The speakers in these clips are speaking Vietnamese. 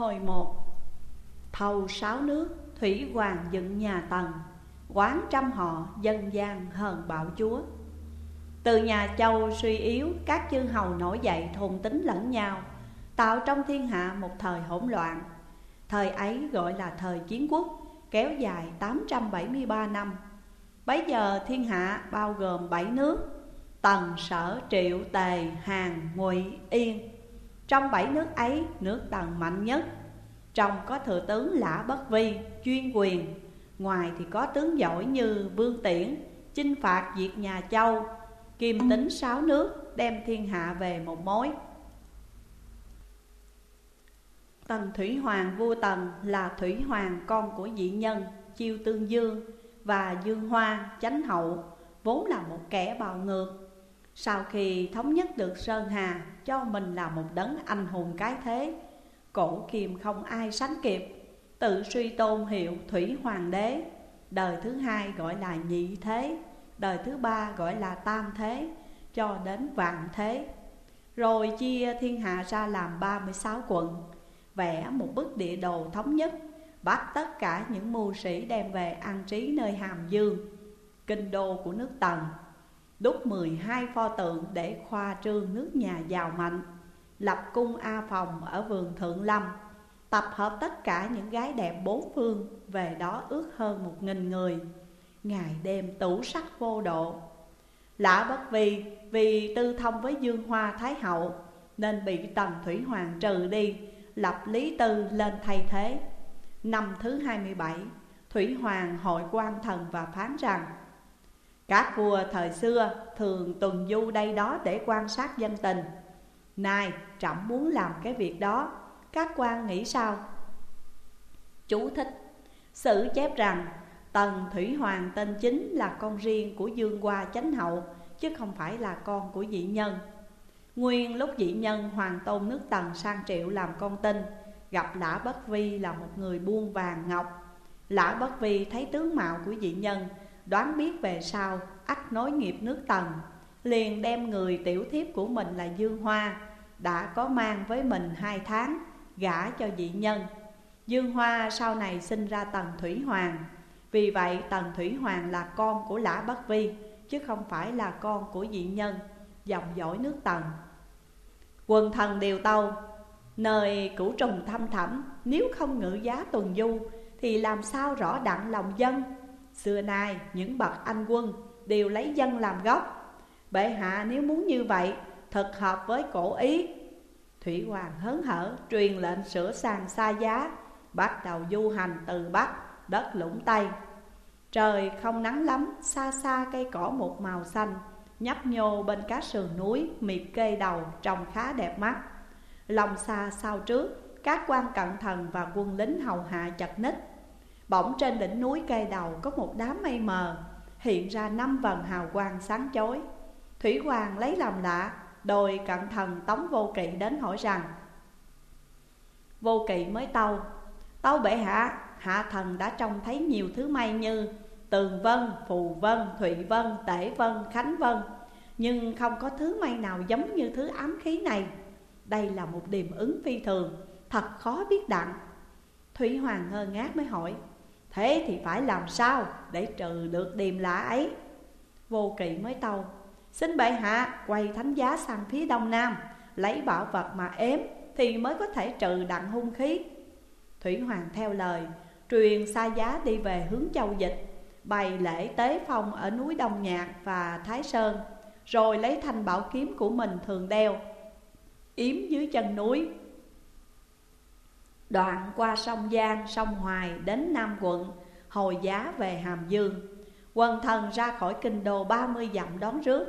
Hồi một Thầu sáu nước, thủy hoàng dựng nhà tầng Quán trăm họ, dân gian hờn bạo chúa. Từ nhà châu suy yếu, các chư hầu nổi dậy thùng tính lẫn nhau Tạo trong thiên hạ một thời hỗn loạn. Thời ấy gọi là thời chiến quốc, kéo dài 873 năm. Bấy giờ thiên hạ bao gồm bảy nước Tần, Sở, Triệu, Tề, hàng Ngụy, Yên. Trong bảy nước ấy, nước Tần mạnh nhất. Trong có thừa tướng Lã Bất Vi, chuyên quyền. Ngoài thì có tướng giỏi như Vương Tiễn, chinh phạt diệt nhà Châu. Kim tính sáu nước, đem thiên hạ về một mối. Tần Thủy Hoàng vua Tần là Thủy Hoàng con của dị nhân Chiêu Tương Dương Và Dương Hoa, chánh hậu, vốn là một kẻ bạo ngược. Sau khi thống nhất được Sơn Hà, cho mình là một đấng anh hùng cái thế. Cổ kiềm không ai sánh kịp Tự suy tôn hiệu Thủy Hoàng đế. Đời thứ hai gọi là nhị thế Đời thứ ba gọi là tam thế Cho đến vạn thế. Rồi chia thiên hạ ra làm 36 quận Vẽ một bức địa đồ thống nhất Bắt tất cả những mưu sĩ đem về an trí nơi Hàm Dương. Kinh đô của nước Tần Đúc 12 pho tượng để khoa trương nước nhà giàu mạnh, lập cung A Phòng ở vườn Thượng Lâm, Tập hợp tất cả những gái đẹp bốn phương Về đó ước hơn một nghìn người. Ngày đêm tủ sắc vô độ. Lã bất vì vì tư thông với Dương Hoa Thái Hậu, Nên bị Tần Thủy Hoàng trừ đi, Lập Lý Tư lên thay thế. Năm thứ 27 Thủy Hoàng hội quan thần và phán rằng các vua thời xưa thường tuần du đây đó để quan sát dân tình. Nay, trẫm muốn làm cái việc đó. Các quan nghĩ sao? Chú thích. Sử chép rằng, Tần Thủy Hoàng tên chính là con riêng của Dương Hoa Chánh Hậu, Chứ không phải là con của dị nhân. Nguyên lúc dị nhân hoàng tôn nước Tần sang triệu làm con tin, Gặp Lã Bất Vi là một người buôn vàng ngọc. Lã Bất Vi thấy tướng mạo của dị nhân Đoán biết về sau ắt nối nghiệp nước Tần, Liền đem người tiểu thiếp của mình là Dương Hoa đã có mang với mình hai tháng gả cho dị nhân. Dương Hoa sau này sinh ra Tần Thủy Hoàng. Vì vậy, Tần Thủy Hoàng là con của Lã Bắc Vi, Chứ không phải là con của dị nhân, Dòng dõi nước Tần. Quần thần đều tâu, Nơi cửu trùng thăm thẳm, Nếu không ngự giá tuần du, Thì làm sao rõ đặng lòng dân? Xưa nay những bậc anh quân Đều lấy dân làm gốc. Bệ hạ nếu muốn như vậy thật hợp với cổ ý. Thủy Hoàng hớn hở truyền lệnh sửa sang xa giá Bắt đầu du hành từ Bắc, đất lũng Tây. Trời không nắng lắm, xa xa cây cỏ một màu xanh Nhấp nhô bên cá sườn núi, miệt kê đầu trông khá đẹp mắt. Lòng xa sau trước, các quan cận thần và quân lính hầu hạ chặt ních. Bỗng trên đỉnh núi cây đầu có một đám mây mờ Hiện ra năm vần hào quang sáng chói. Thủy Hoàng lấy làm lạ Đồi cận thần tống vô kỵ đến hỏi rằng Vô kỵ mới tâu Tâu bệ hạ, hạ thần đã trông thấy nhiều thứ may như Tường vân, phù vân, thụy vân, tể vân, khánh vân Nhưng không có thứ may nào giống như thứ ám khí này. Đây là một điềm ứng phi thường, thật khó biết đặng. Thủy Hoàng ngơ ngác mới hỏi Thế thì phải làm sao để trừ được điềm lạ ấy? Vô kỵ mới tâu, Xin bệ hạ quay thánh giá sang phía đông nam, Lấy bảo vật mà ếm Thì mới có thể trừ đặng hung khí. Thủy Hoàng theo lời, Truyền xa giá đi về hướng châu dịch, Bày lễ tế phong ở núi Đông Nhạc và Thái Sơn, Rồi lấy thanh bảo kiếm của mình thường đeo, Yếm dưới chân núi. Đoạn qua sông Giang, sông Hoài đến Nam quận Hồi giá về Hàm Dương. Quần thần ra khỏi kinh đô 30 dặm đón rước.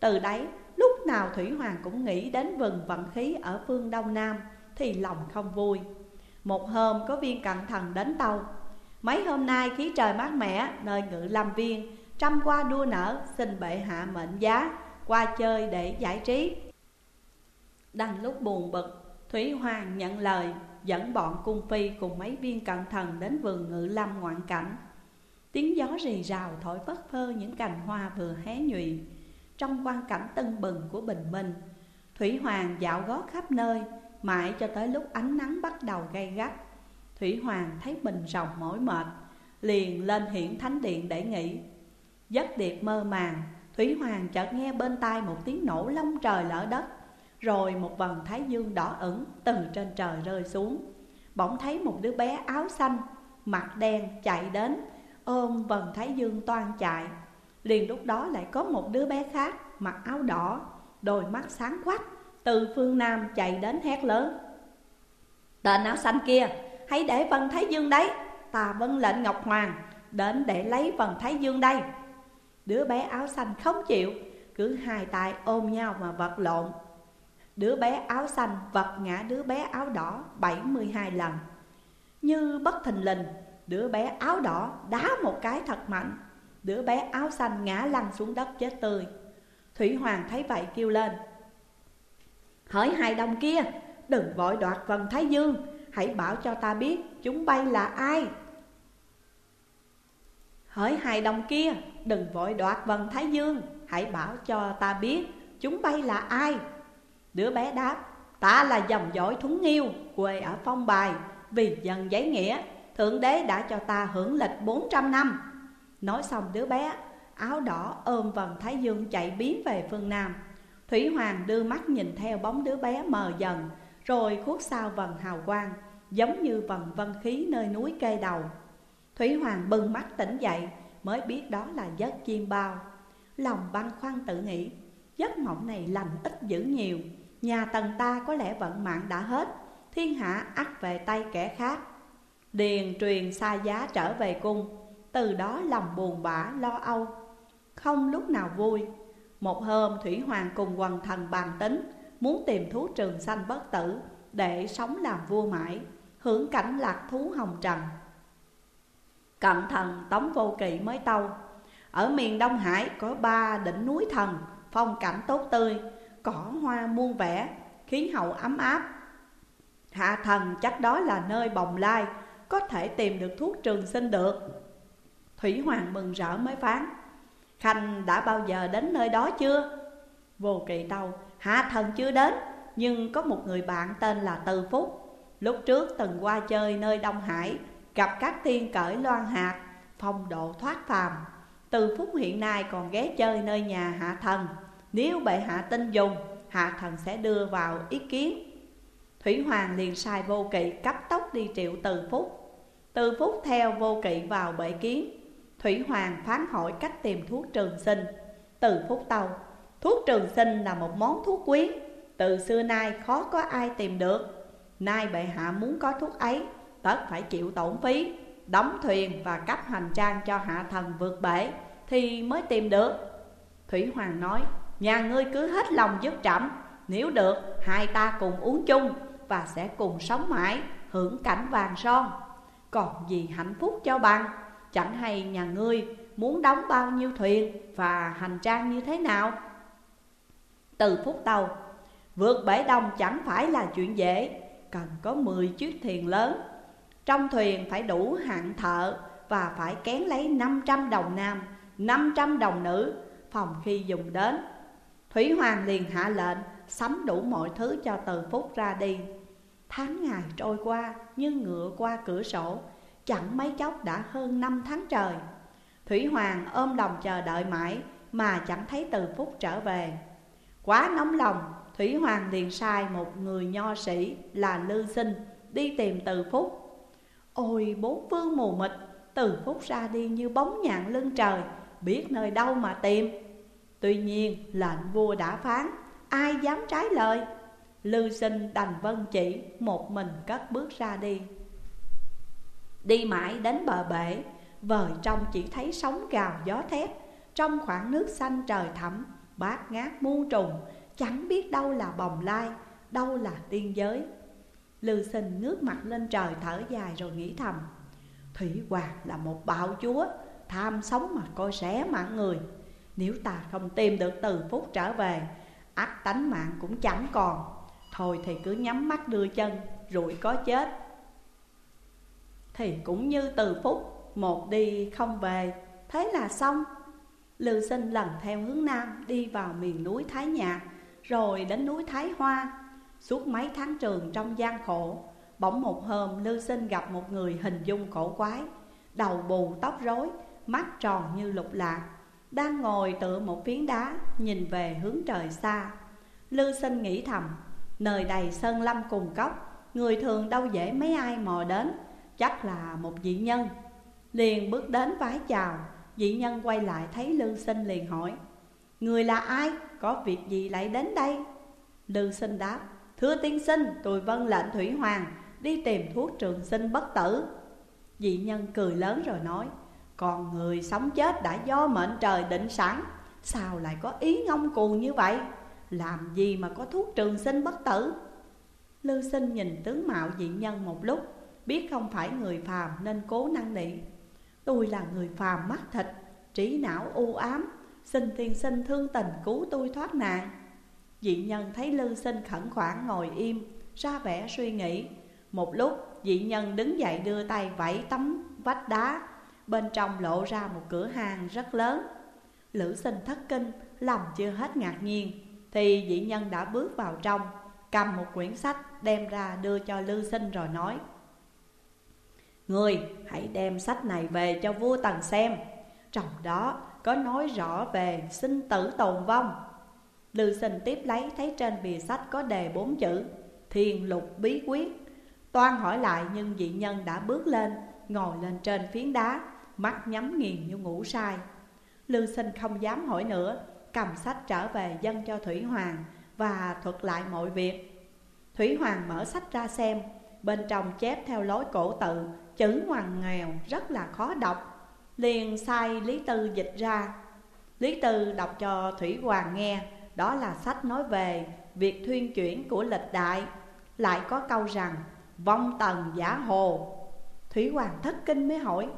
Từ đấy lúc nào Thủy Hoàng cũng nghĩ đến vừng vận khí ở phương Đông Nam Thì lòng không vui. Một hôm có viên cận thần đến tàu. Mấy hôm nay khí trời mát mẻ nơi ngự lâm viên Trăm qua đua nở xin bệ hạ mệnh giá Qua chơi để giải trí. Đang lúc buồn bực Thủy Hoàng nhận lời, Dẫn bọn cung phi cùng mấy viên cận thần đến vườn ngự lâm ngoạn cảnh. Tiếng gió rì rào thổi phất phơ những cành hoa vừa hé nhụy. Trong quan cảnh tân bừng của bình minh Thủy Hoàng dạo gót khắp nơi, Mãi cho tới lúc ánh nắng bắt đầu gay gắt. Thủy Hoàng thấy mình rồng mỏi mệt, Liền lên hiển thánh điện để nghỉ. Giấc điệp mơ màng Thủy Hoàng chợt nghe bên tai một tiếng nổ long trời lỡ đất. Rồi một vầng thái dương đỏ ửng từ trên trời rơi xuống. Bỗng thấy một đứa bé áo xanh, Mặt đen chạy đến, Ôm vầng thái dương toan chạy. Liền lúc đó lại có một đứa bé khác, Mặc áo đỏ, Đôi mắt sáng quắc, Từ phương Nam chạy đến hét lớn. Tên áo xanh kia, Hãy để vầng thái dương đấy, Ta vâng lệnh Ngọc Hoàng Đến để lấy vầng thái dương đây. Đứa bé áo xanh không chịu, Cứ hai tay ôm nhau mà vật lộn. Đứa bé áo xanh vật ngã đứa bé áo đỏ 72 lần. Như bất thình lình, Đứa bé áo đỏ đá một cái thật mạnh, Đứa bé áo xanh ngã lăn xuống đất chết tươi. Thủy Hoàng thấy vậy kêu lên, Hỡi hai đồng kia, Đừng vội đoạt vần Thái Dương, Hãy bảo cho ta biết chúng bay là ai. Hỡi hai đồng kia, Đừng vội đoạt vần Thái Dương, Hãy bảo cho ta biết chúng bay là ai. Đứa bé đáp, Ta là dòng dõi thúng nghiêu, Quê ở phong bài, Vì dân giấy nghĩa, Thượng đế đã cho ta hưởng lịch 400 năm. Nói xong đứa bé, áo đỏ ôm vần Thái Dương chạy biến về phương Nam. Thủy Hoàng đưa mắt nhìn theo bóng đứa bé mờ dần, Rồi khuất sau vần hào quang, Giống như vần vân khí nơi núi kê đầu. Thủy Hoàng bừng mắt tỉnh dậy, Mới biết đó là giấc chim bao. Lòng băn khoăn tự nghĩ, Giấc mộng này lành ít dữ nhiều. Nhà tần ta có lẽ vận mạng đã hết, Thiên hạ ắt về tay kẻ khác. Điền truyền xa giá trở về cung, Từ đó lòng buồn bã, lo âu. Không lúc nào vui. Một hôm Thủy Hoàng cùng quần thần bàn tính Muốn tìm thú trường sanh bất tử, Để sống làm vua mãi, Hưởng cảnh lạc thú hồng trần. Cận thần Tống Vô Kỵ mới tâu, Ở miền Đông Hải có ba đỉnh núi thần, Phong cảnh tốt tươi. Cỏ hoa muôn vẻ khiến hậu ấm áp. Hạ thần chắc đó là nơi bồng lai, Có thể tìm được thuốc trường sinh được. Thủy Hoàng mừng rỡ mới phán, Khanh đã bao giờ đến nơi đó chưa? Vô kỳ tâu, Hạ thần chưa đến, Nhưng có một người bạn tên là Từ Phúc. Lúc trước từng qua chơi nơi Đông Hải, Gặp các tiên cởi loan hạt, Phong độ thoát phàm. Từ Phúc hiện nay còn ghé chơi nơi nhà hạ thần. Nếu bệ hạ tin dùng, Hạ thần sẽ đưa vào ý kiến. Thủy Hoàng liền sai vô kỵ cấp tốc đi triệu từ phúc. Từ phúc theo vô kỵ vào bệ kiến. Thủy Hoàng phán hỏi cách tìm thuốc trường sinh. Từ phúc tàu Thuốc trường sinh là một món thuốc quý. Từ xưa nay khó có ai tìm được. Nay bệ hạ muốn có thuốc ấy, Tất phải chịu tổn phí, Đóng thuyền và cấp hành trang cho hạ thần vượt bể Thì mới tìm được. Thủy Hoàng nói Nhà ngươi cứ hết lòng giúp trẫm. Nếu được, hai ta cùng uống chung Và sẽ cùng sống mãi, Hưởng cảnh vàng son. Còn gì hạnh phúc cho bằng? Chẳng hay nhà ngươi muốn đóng bao nhiêu thuyền Và hành trang như thế nào? Từ phút tàu Vượt bể đông chẳng phải là chuyện dễ. Cần có 10 chiếc thuyền lớn. Trong thuyền phải đủ hạng thợ Và phải kén lấy 500 đồng nam 500 đồng nữ. Phòng khi dùng đến Thủy Hoàng liền hạ lệnh, Sắm đủ mọi thứ cho từ Phúc ra đi. Tháng ngày trôi qua như ngựa qua cửa sổ, Chẳng mấy chốc đã hơn năm tháng trời. Thủy Hoàng ôm lòng chờ đợi mãi, Mà chẳng thấy từ Phúc trở về. Quá nóng lòng, Thủy Hoàng liền sai một người nho sĩ là Lư Sinh Đi tìm từ phúc. Ôi, bốn phương mù mịt, Từ phúc ra đi như bóng nhạn lưng trời, Biết nơi đâu mà tìm. Tuy nhiên, lệnh vua đã phán, Ai dám trái lời? Lư sinh đành vân chỉ, Một mình cất bước ra đi. Đi mãi đến bờ bể, Vời trong chỉ thấy sóng gào gió thét, Trong khoảng nước xanh trời thẳm, Bát ngát muôn trùng, Chẳng biết đâu là bồng lai, Đâu là tiên giới. Lư sinh ngước mặt lên trời thở dài rồi nghĩ thầm, Thủy Hoàng là một bạo chúa, Tham sống mà coi xé mạng người nếu ta không tìm được từ phút trở về ắt tánh mạng cũng chẳng còn. Thôi thì cứ nhắm mắt đưa chân Rủi có chết. Thì cũng như từ phút Một đi không về Thế là xong. Lưu sinh lần theo hướng nam Đi vào miền núi Thái Nhạc Rồi đến núi Thái Hoa. Suốt mấy tháng trường trong gian khổ Bỗng một hôm Lưu Sinh gặp một người hình dung cổ quái Đầu bù tóc rối, mắt tròn như lục lạc. Đang ngồi tựa một phiến đá, nhìn về hướng trời xa. Lưu Sinh nghĩ thầm, nơi đầy sơn lâm cùng cốc Người thường đâu dễ mấy ai mò đến, chắc là một dị nhân. Liền bước đến vái chào, dị nhân quay lại thấy Lưu Sinh liền hỏi Người là ai, có việc gì lại đến đây? Lưu Sinh đáp, thưa tiên sinh, tôi vâng lệnh Thủy Hoàng đi tìm thuốc trường sinh bất tử. Dị nhân cười lớn rồi nói còn người sống chết đã do mệnh trời định sẵn, Sao lại có ý ngông cuồng như vậy? Làm gì mà có thuốc trường sinh bất tử? Lư sinh nhìn tướng mạo dị nhân một lúc, Biết không phải người phàm nên cố năng nị Tôi là người phàm mắt thịt, Trí não u ám, Xin tiên sinh thương tình cứu tôi thoát nạn. Dị nhân thấy Lư sinh khẩn khoản ngồi im, Ra vẻ suy nghĩ. Một lúc, dị nhân đứng dậy đưa tay vẫy tấm vách đá. Bên trong lộ ra một cửa hàng rất lớn. Lữ sinh thất kinh, lòng chưa hết ngạc nhiên. Thì dị nhân đã bước vào trong Cầm một quyển sách đem ra đưa cho Lư sinh rồi nói Người hãy đem sách này về cho vua Tần xem. Trong đó có nói rõ về sinh tử tồn vong. Lư sinh tiếp lấy thấy trên bìa sách có đề bốn chữ thiền lục bí quyết. Toan hỏi lại nhưng dị nhân đã bước lên Ngồi lên trên phiến đá. Mắt nhắm nghiền như ngủ sai. Lương sinh không dám hỏi nữa, Cầm sách trở về dân cho Thủy Hoàng Và thuật lại mọi việc. Thủy Hoàng mở sách ra xem, Bên trong chép theo lối cổ tự, Chữ ngoằn nghèo rất là khó đọc. Liền sai Lý Tư dịch ra. Lý Tư đọc cho Thủy Hoàng nghe, Đó là sách nói về việc thuyên chuyển của lịch đại. Lại có câu rằng, Vong tần giả hồ. Thủy Hoàng thất kinh mới hỏi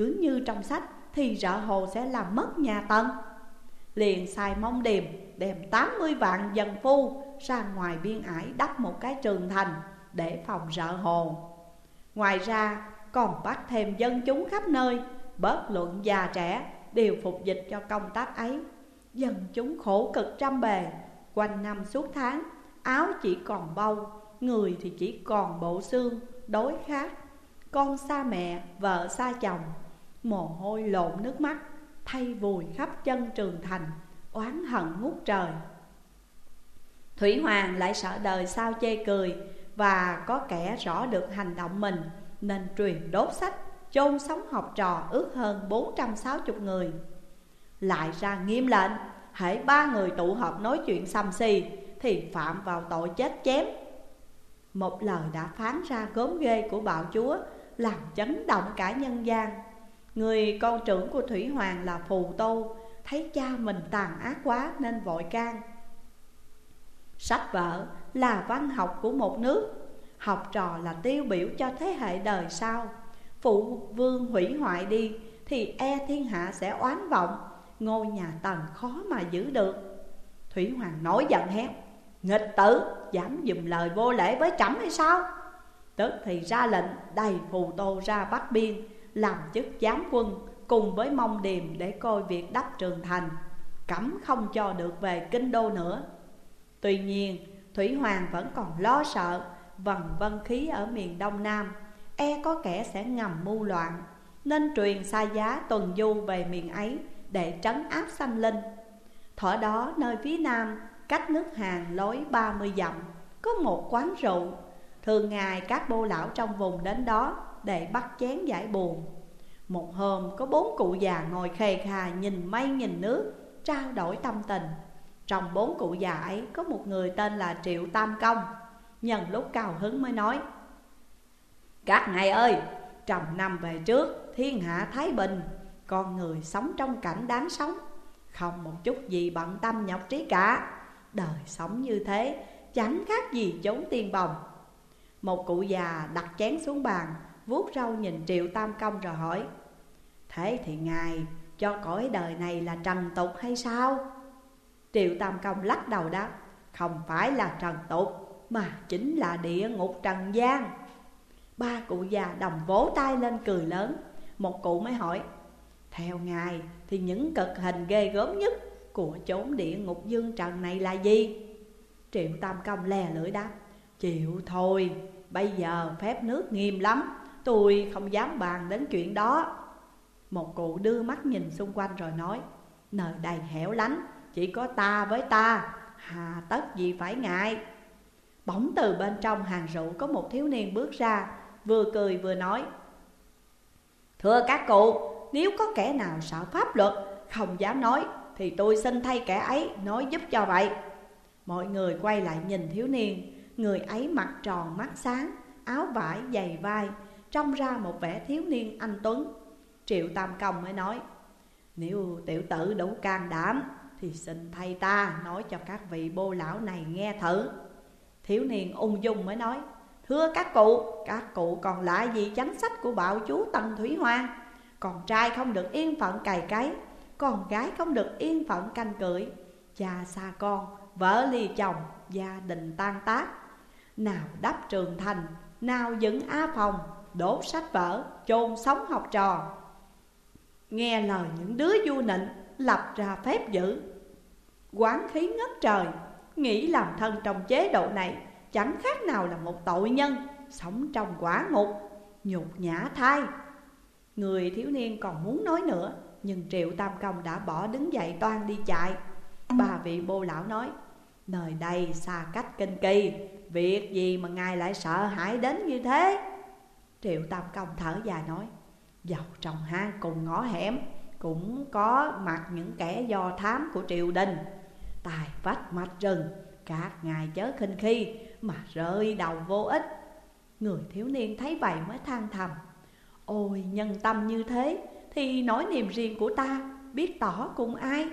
cứ như trong sách thì rợ hồ sẽ làm mất nhà tân Liền sai mong điềm đem 80 vạn dân phu ra ngoài biên ải đắp một cái trường thành để phòng rợ hồ. Ngoài ra còn bắt thêm dân chúng khắp nơi Bớt luận già trẻ đều phục dịch cho công tác ấy. Dân chúng khổ cực trăm bề Quanh năm suốt tháng Áo chỉ còn bâu Người thì chỉ còn bộ xương, đối khát Con xa mẹ, vợ xa chồng Mồ hôi lộn nước mắt, Thay vùi khắp chân trường thành, Oán hận ngút trời. Thủy Hoàng lại sợ đời sao chê cười Và có kẻ rõ được hành động mình, Nên truyền đốt sách, chôn sống học trò ước hơn 460 người. Lại ra nghiêm lệnh Hãy ba người tụ họp nói chuyện xăm xì Thì phạm vào tội chết chém. Một lời đã phán ra gớm ghê của bạo chúa, Làm chấn động cả nhân gian. Người con trưởng của Thủy Hoàng là Phù Tô. Thấy cha mình tàn ác quá nên vội can. Sách vở là văn học của một nước. Học trò là tiêu biểu cho thế hệ đời sau. Phụ vương hủy hoại đi Thì e thiên hạ sẽ oán vọng. Ngôi nhà tần khó mà giữ được. Thủy Hoàng nói giận hét, Nghịch tử, dám dùm lời vô lễ với trẫm hay sao? Tức thì ra lệnh đầy phù tô ra bắt biên. Làm chức giám quân, cùng với mong điềm để coi việc đắp trường thành. Cấm không cho được về kinh đô nữa. Tuy nhiên, Thủy Hoàng vẫn còn lo sợ, Vần vân khí ở miền Đông Nam. E có kẻ sẽ ngầm mưu loạn, Nên truyền xa giá tuần du về miền ấy Để trấn áp sanh linh. Thở đó nơi phía Nam, Cách nước Hàn lối 30 dặm, Có một quán rượu. Thường ngày các bô lão trong vùng đến đó để bắt chén giải buồn. Một hôm, có bốn cụ già ngồi khề khà Nhìn mây nhìn nước, Trao đổi tâm tình. Trong bốn cụ già ấy, có một người tên là Triệu Tam Công. Nhân lúc cao hứng mới nói, Các ngài ơi Trầm năm về trước, Thiên hạ Thái Bình, Con người sống trong cảnh đáng sống. Không một chút gì bận tâm nhọc trí cả. Đời sống như thế, chẳng khác gì chốn tiên bồng. Một cụ già đặt chén xuống bàn vuốt râu nhìn Triệu Tam Công rồi hỏi Thế thì ngài cho cõi đời này là trần tục hay sao? Triệu Tam Công lắc đầu đáp Không phải là trần tục mà chính là địa ngục trần gian Ba cụ già đồng vỗ tay lên cười lớn Một cụ mới hỏi Theo ngài thì những cực hình ghê gớm nhất của chốn địa ngục dương trần này là gì? Triệu Tam Công lè lưỡi đáp Chịu thôi, bây giờ phép nước nghiêm lắm Tôi không dám bàn đến chuyện đó. Một cụ đưa mắt nhìn xung quanh rồi nói, Nơi đây hẻo lánh, Chỉ có ta với ta. Hà tất gì phải ngại. Bỗng từ bên trong hàng rượu có một thiếu niên bước ra, Vừa cười vừa nói, Thưa các cụ, Nếu có kẻ nào sợ pháp luật, Không dám nói, Thì tôi xin thay kẻ ấy nói giúp cho vậy. Mọi người quay lại nhìn thiếu niên, Người ấy mặt tròn, mắt sáng, Áo vải dày vai Trông ra một vẻ thiếu niên anh Tuấn. Triệu Tam Công mới nói Nếu tiểu tử đủ can đảm Thì xin thay ta nói cho các vị bô lão này nghe thử. Thiếu niên ung dung mới nói Thưa các cụ, các cụ còn lại gì chánh sách của bạo chú Tần Thủy Hoa? Con trai không được yên phận cày cấy Con gái không được yên phận canh cưỡi Cha xa con, vợ ly chồng, gia đình tan tác. Nào đắp trường thành, nào dựng A phòng Đốt sách vở, chôn sống học trò. Nghe lời những đứa du nịnh Lập ra phép dữ. Quán khí ngất trời Nghĩ làm thân trong chế độ này Chẳng khác nào là một tội nhân Sống trong quả ngục Nhục nhã thai Người thiếu niên còn muốn nói nữa Nhưng Triệu Tam Công đã bỏ đứng dậy toan đi chạy. Bà vị bô lão nói Nơi đây xa cách kinh kỳ Việc gì mà ngài lại sợ hãi đến như thế? Triệu Tam Công thở dài nói Dầu trong hang cùng ngõ hẻm Cũng có mặt những kẻ do thám của triều đình. Tài vách mạch rừng, Các ngài chớ khinh khi Mà rơi đầu vô ích. Người thiếu niên thấy vậy mới than thầm, Ôi, nhân tâm như thế Thì nỗi niềm riêng của ta Biết tỏ cùng ai?